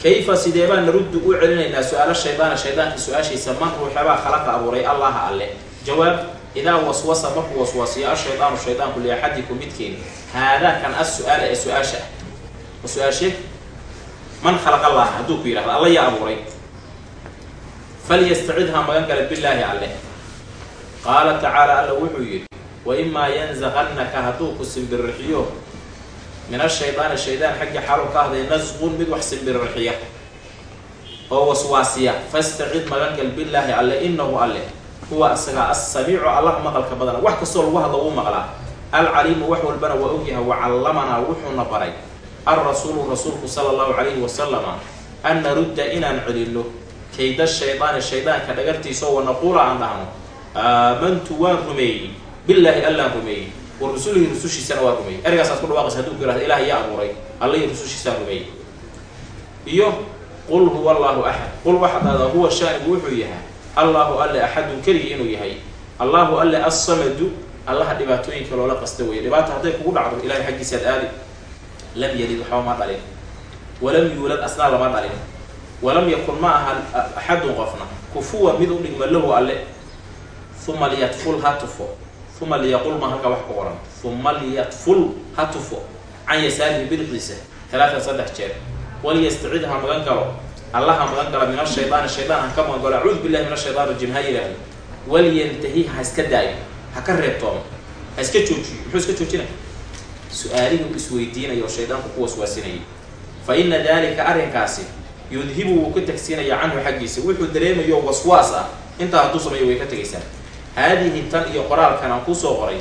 [SPEAKER 1] Kayfa sidee baan naruddu u celinaynaa su'aalo shaydaana shaydaanka su'aashiisa? Man ruuxabaa khalaqa abuuray allaha alle. Jawaab idaa waswasa markuu waswasiyo ashaydaanu shaydaanku liaxadikum midkeeni haadaa kan as su'aala ee su'aasha ah. Su'aashe? Man khalaqa allaha hadduu ku yidhahdo alla yaa abuuray. Falyastacidhaa magan gala billaahi alle. Qaala tacaala alla wuxuu yidhi wa imaa yanzaqannaka hadduu ku simbirrixiyo min ashaydaani shaydaan xagga xalu ka ahday nasqun mid wax simbirrixiya oo waswaasiya. Fastacid magan gal billaahi alle inahu alle huwa asagaa assamiicu allah maqalka badana wax kastoo lagu hadlo wuu maqlaa alcaliimu wax walbana waa ogyahay wacallamanaa wuxuuna baray. Alrasuulu rasuulku sala allahu calayhi wasalama an narudda inaan celino kayda shaydaani shaydaanka dhagartiisao wanaquula aan dhahno aamantu waan rumeeyey billaahi allaan rumeeyey wa rusulihi rusushiisana waa rumeeyey ergaasaad ku dhawaaqaysa haduu ku yihahda ilaah yaa abuuray allahi rusushiisaan rumeeyey iyo qul huwa allahu axad qul waxaad dhahdaa huwa shaanigu wuxuu yahay. Allahu alle axadun keligii inuu yahay. Allahu alle assamadu allaha dhibaatooyinka loola qasta weeye. Dhibaata hadday kugu dhacdo ilahay xaggiisaad aadi. Lam yalid waxba ma dhalin. Walam yuulad asnaa lama dhalin. Walam yakun ma aha axadun qofna. Kufuwa mid u dhigma lahu alle. Uma liyadful ha tufo uma liyaqul ma halka wax ku qoran uma liyadful ha tufo can yasaarihi bidixdiisa talaatan saddex jeer waliyastacid ha magan galo allaha magan gala min ashaydaani shaydaan ha ka magan galo acuudu billahi min ashaytaan rajim ha yidhaahdo walyantahi ha iska daayo ha ka reebtoomo ha iska joojiyo muxuu iska joojinaya su'aalihii isweydiinaya oo shaydaanku ku waswaasinayay fa ina dalika arrinkaasi yudhibu wuu ka tagsiinaya canhu xaggiisa wuxuu dareemayo waswaas ah intaa hadduu sameeyo way ka tegaysaa haadihi tan iyo qoraalkan aan ku soo qoray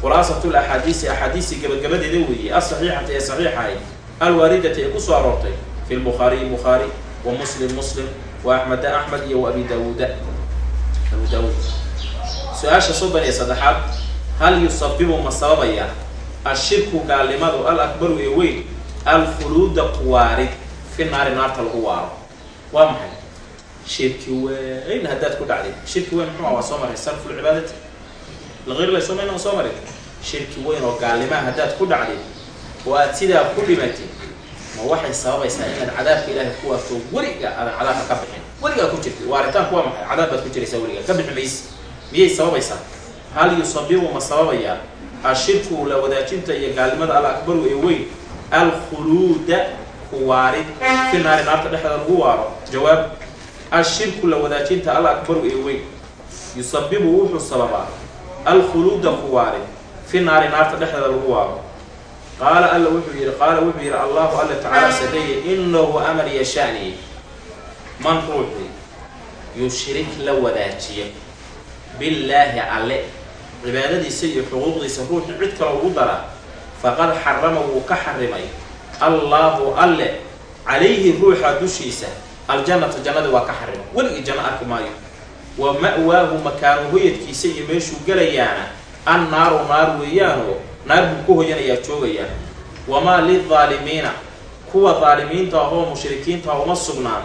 [SPEAKER 1] khulaasatu laxaadiisi axaadiisii gabagabadeeda weeye asaxiixati ee saxiixahay alwaaridati ay ku soo aroortay fi lbukhaariyi bukhaari wa muslim muslim wa axmeda axmed iyo wa abi daawuuda abu daawuud su'aasha soddon iyo saddexaad hal yusabibu ma sababaya ashirku gaalnimadu al akbaru ee weyn alkhuluuda quwaarid fi naari naarta lagu waaro waa maxay shirki weyn haddaad ku dhacday shirki weyn muxuu waa soo maray sarfu lcibaadati laqeyr la somayna soo maray shirki weyn oo gaalnimaha haddaad ku dhacday oo aad sidaa ku dhimatid ma waxay sababaysaa inaad cadaabka ilaahay ku waarto weliga aadan cadaabka ka bixin weligaa ku jirtid waaritaanku waa maxay cadaab baad ku jiraysaa weligaa ka bixi mayse miyay sababaysaa hal yusabibu ma sababayaa ashirku la wadaajinta iyo gaalnimada al akbaru ee weyn alkhuluuda ku waarid fi naari naarta dhexdeeda lagu waaro jawaab ashirku la wadaajinta al akbaru ee weyn yusabibu wuxuu sababaa alkhuluuda ku waarid fi naari naarta dhexdeeda lagu waaro qaala alla wuxuu yidhi qaala wuxuu yidhi allahu alla tacaala sareeye inahu amar yashaaniye man ruuxii yushrik la wadaajiya billaahi alle cibaadadiisa iyo xuquuqdiisa ruuxii cid kale ugu dara faqad xarama wuu ka xarimay allaahu alle calayhi ruuxa dushiisa aljannata jannada waa ka xarima weligii janno arki maayo. Wa ma'waahu makaanu hoyadkiisa iyo meeshuu gelayaana an naaru naar weeyaanoo naar buu ku hoyanayaa joogayaa. Wamaa lildaalimiina kuwa daalimiinta ahoo mushrikiinta uma sugnaan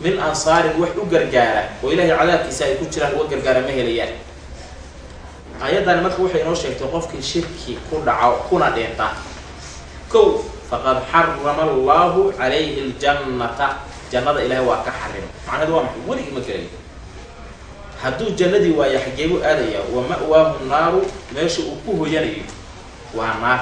[SPEAKER 1] min ansaarin wax u gargaara oo ilaahay cadaabkiisa ay ku jiraan uga gargaara ma helayaan. Aayaddaani marka waxay inoo sheegtay qofkii shirki ku dhaco kuna dhinta kow faqad xarama allaahu calayhi ljannata jannada ilaahay waa ka xarima macnaheedu waa maxay? Weligii ma gelayo hadduu jannadii waaya xageebuu aadaya wa ma'waahu naaru meesha uu ku hoyanayo waa naar.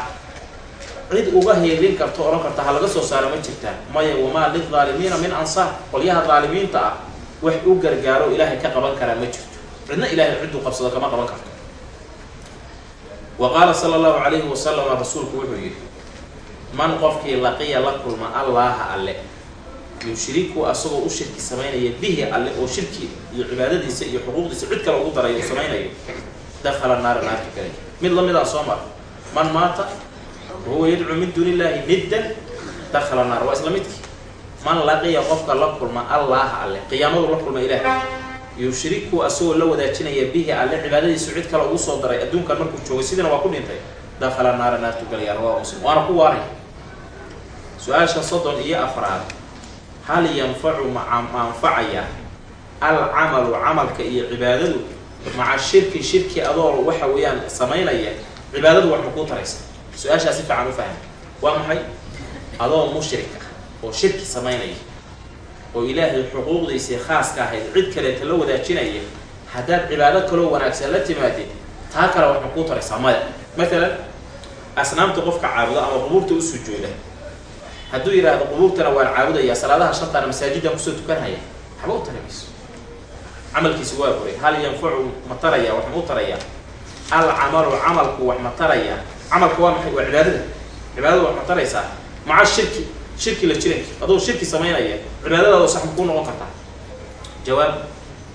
[SPEAKER 1] Cid uga heelin karto odhan karta ha laga soo saaro ma jirtaan maya wamaa lildaalimiina min ansaar. Qolyaha daalimiinta ah wax u gargaaro ilaahay ka qaban karaa ma jirto. Cidna ilaahay cidduu qabsado kama qaban karto. Wa qaala sala allahu calayhi wasalama rasuulku wuxuu yidhi man qofkii laqiya la kulma allaaha alle yushriku asagoo u shirki samaynaya bihi alle oo shirki iyo cibaadadiisa iyo xuquuqdiisa cid kale ugu daray uu samaynayo dakhala naara naartu galay mid lamidaa soo mara man maata wahuwa yadcuu min duuni illaahi niddan dakhala naar waa isla midkii. Man laqiya qofka la kulma allaaha alle qiyaamadu la kulma ilaahay. Yushriku asagoo la wadaajinaya bihi alle cibaadadiisu cid kale ugu soo daray adduunkan markuu joogay sidiina waa ku dhintay. Dakhala naara naartu galaya rawaa muslim. Waana ku waaray su'aasha soddon iyo afraad hal yanfacu ma anfacaya alcamalu camalka iyo cibaadadu maca shirki shirki adoo waxa weeyaan samaynaya cibaadadu wax kuu taraysa su'aashaa si fiican u fahma waa maxay adoo mushrik ah oo shirki samaynaya oo ilaahay xuquuqdiisii khaaska ahayd cid kaleeta la wadaajinaya haddaad cibaado kaloo wanaagsan la timaadid taa kale wax kuu taraysaa maya matalan asnaamta qofka caabuda ama qubuurta u sujuuda hadduu yidhaahdo qubuurtana waan caabudaya salaadaha shantaana masaajiddan ku soo tukanhaya. Waxba u tari mayso camalkiisi waa buray. Hal yanfacu ma taraya wax ma u taraya alcamalu camalku wax ma taraya camalka waa maxay? Waa cibaadada. Cibaadada wax ma taraysaa. Maca shirki. Shirki la jiranki adoo shirki samaynaya cibaadadaado sax ma kuu noqon kartaa. Jawaab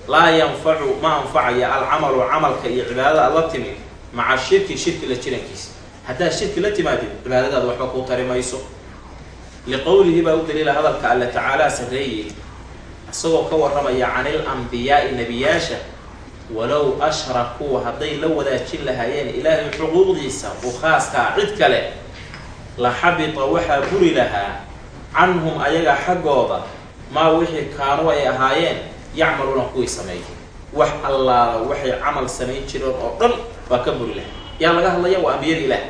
[SPEAKER 1] laa yanfacu ma anfacaya alcamalu camalka iyo cibaadada aad la timid. Maca shirki shirki la jirankiisa. Haddaad shirki la timaadid cibaadadaada waxba kuu tari mayso liqowlihi baa u daliila hadalka alle tacaalaa sarreeyey isagoo ka warramaya can ilambiyaai nebiyaasha walow ashrakuu hadday la wadaajin lahaayeen ilaahay xuquuqdiisa uu khaaskaa cid kale la xabita waxaa buri lahaa canhum ayaga xaggooda maa wixii kaanu ay ahaayeen yacmaluuna kuwii sameeyay wax allaala waxay camal samayn jireen oo dhan waa ka buri lahaa yaa laga hadlaya waa ambiyada ilaah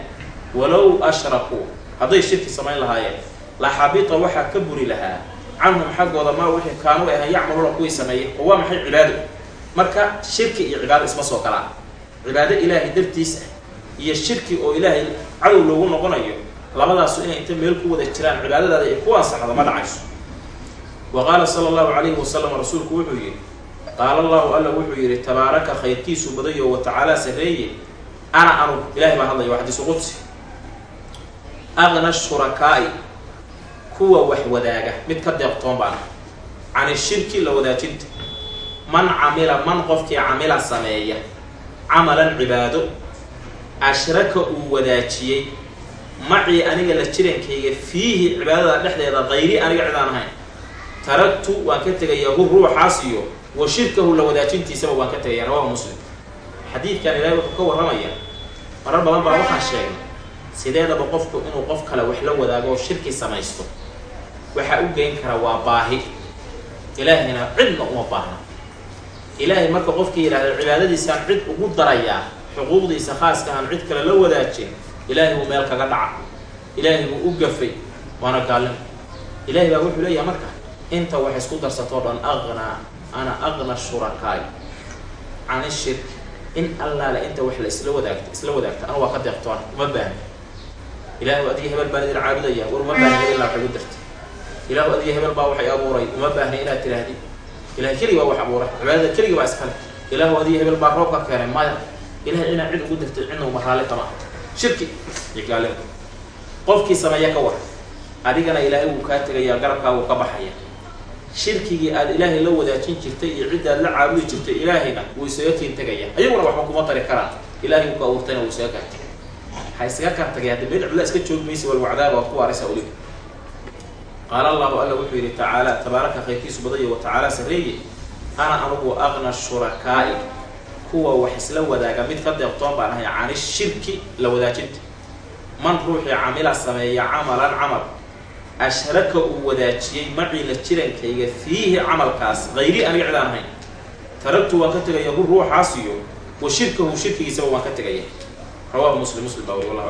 [SPEAKER 1] walow ashrakuu hadday shirki samayn lahaayeen la xabita waxaa ka buri lahaa canhum xaggooda maa wixii kaanu ay ahayn yacmaluuna kuwii sameeyay oo waa maxay cibaado marka shirki iyo cibaado isma soo galaan cibaado ilaahay dartiis ah iyo shirki oo ilaahay cadow loogu noqonayo labadaasu inay inta meel ku wada jiraan. Cibaadadaada ay ku ansaxdo ma dhacayso. Wa qaala sala allahu calayhi wasalam rasuulku wuxuu yidhi qaala allahu alla wuxuu yidhi tabaaraka khayrkiisu badayo wa tacaala sarreeye. Ana anu ilahay baa hadlaya waa xadiisu qudsi. Aqna shurakaa'i kuwa wax wadaaga. Mid ka deeqtoon baana. Cani shirki la wadaajinta. Man camila man qofkii camila sameeya. Camalan cibaado. Ashraka uu wadaajiyey. Macii aniga la jirankayga fiihi cibaadada dhexdeeda hayri aniga cidaan ahayn. Taragtu waan ka tegayaa hu ruuxaas iyo wa shirkahu la wadaajintiisaba waan ka tegaya. Rawahu muslim. Xadiidkan ilaahay wuxuu ka warramaya marar badan baa waxaan sheegnay. Sideedaba qofku inuu qof kale wax la wadaago oo shirki samaysto waxaa u geyn kara waa baahi. Ilaahayna cidna uma baahna. Ilaahay marka qofkii yidhahda cibaadadiisaan cid ugu darayaa xuquuqdiisa khaaska aan cid kale la wadaajin ilaahay buu meel kaga dhaca. Ilaahay buu u gafay waana gaalin. Ilaahay baa wuxuu leeyahay marka inta wax isku darsatoo dhan aqnaa ana aqna shurakaay. Can ishirk in allaale inta wax la isla wadaagta isla wadaagta anu waa ka deeqtoon uma baahni ilaahu adiga hebel baan idin caabudaya war uma baahni ilaa wax igu darta ilaahu adiga hebel baa waxay abuuray. Uma baahni inaad tidhaahdi. Ilahay keligii baa wax abuuray. Cibaadada keligii baa iskale ilaahu adiga hebel baa roobka keenay. Maya ilahay inaad cid ugu dirtay cidna uma raalli kama shirki iyo qofkii sameeya ka war. Adigana ilaahay wuu kaa tegayaa garabkaa wuu ka baxaya. Shirkigii aad ilaahay la wadaajin jirtay iyo ciddaad la caabudi jirtay ilaahayna wuu isaga kiin tegaya ayaguna waxba kuma tari karaan. Ilaahay wuu ka abuurtayna wuu isaga kaa tegay waxaa isaga kaa tagay hadda cilla iska joog maysa walwacdaaba waad ku waaraysaa weliba qaala allahu alla wuxuu yidhi tacaala tabaaraka khayrkiisu badaya wa sarreeye ana anugu aqna shurakaa'i kuwa wax isla wadaaga mid ka deeqtoon baan ahay cani shirki la wadaajinta man ruuxii camila sameeya camalan camal ashraka uu wadaajiyey macii la jirankayga fiihi camalkaas hayri aniga cidaan ahayn taragtu waan ka tegaya hu ruuxaas iyo wa shirkahu shirkigiisaba waan ka tegaya rawaahu muslim muslim baa wari wallahu